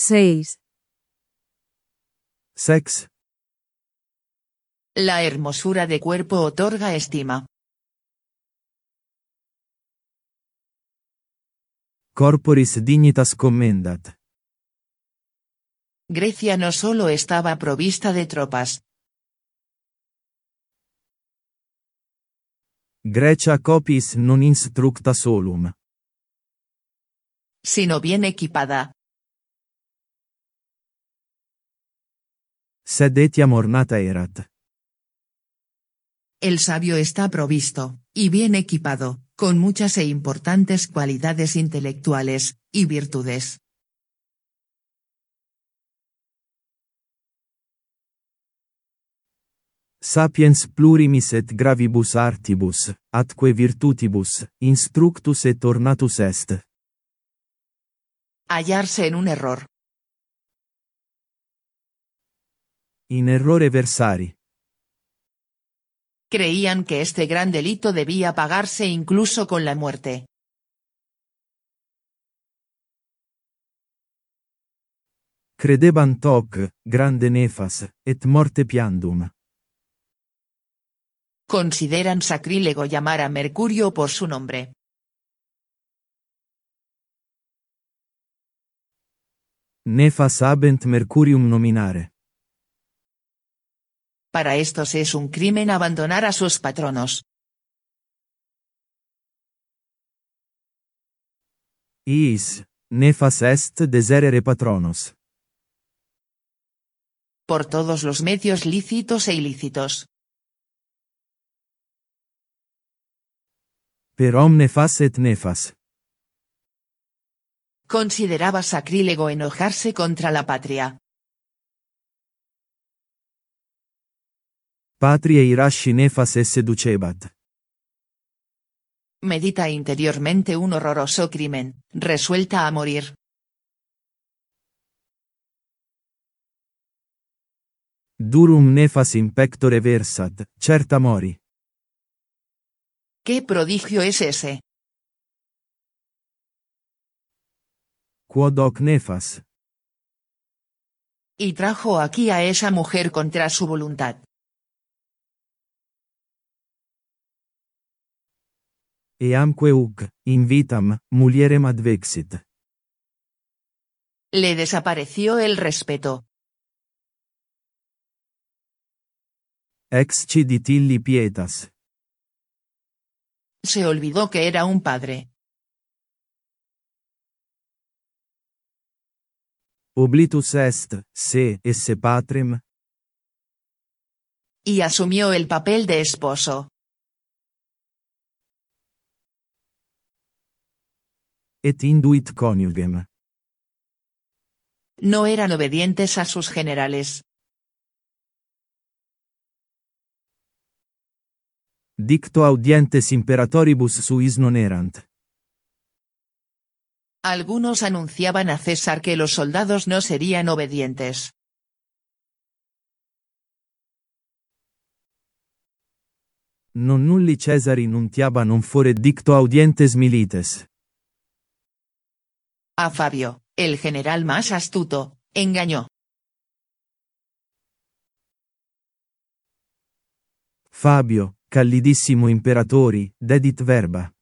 6. Sex. La hermosura de cuerpo otorga estima. Corporis dignitas commendat. Grecia no solo estaba provista de tropas, Grecia copis non instructa solum. sino bien equipada. Sed etiam ornata erat. El sabio está provisto, y bien equipado, con muchas e importantes cualidades intelectuales, y virtudes. Sapiens plurimis et gravibus artibus, atque virtutibus, instructus et ornatus est. Hallarse en un error. In errore versari. Creían que este gran delito debía pagarse incluso con la muerte. Credebant hoc, grande nefas, et morte piandum. Consideran sacrílego llamar a Mercurio por su nombre. Nefas habent mercurium nominare. Para estos es un crimen abandonar a sus patronos. Iis, nefas est deserere patronos. Por todos los medios lícitos e ilícitos. Per omne fas et nefas. Consideraba sacrílego enojarse contra la patria. Patrie irasci nefas e seducebat. Medita interiormente un horroroso crimen, resuelta a morir. Durum nefas in pectore versat, certa mori. ¿Qué prodigio es ese? Quod hoc nefas. Y trajo aquí a esa mujer contra su voluntad. Eamque ug, in vitam, mulierem advexit. Le desapareció el respeto. Excidit illi pietas. Se olvidó que era un padre. Oblitus est, se esse patrem, Y asumió el papel de esposo. Et induit coniugem. No eran obedientes a sus generales. Dicto audientes imperatoribus suis non erant. Algunos anunciaban a César que los soldados no serían obedientes. Non nulli Caesari nuntiaba non fore dicto audientes milites. A Fabio, el general más astuto, engañó. Fabio, callidissimo imperatori, dedit verba.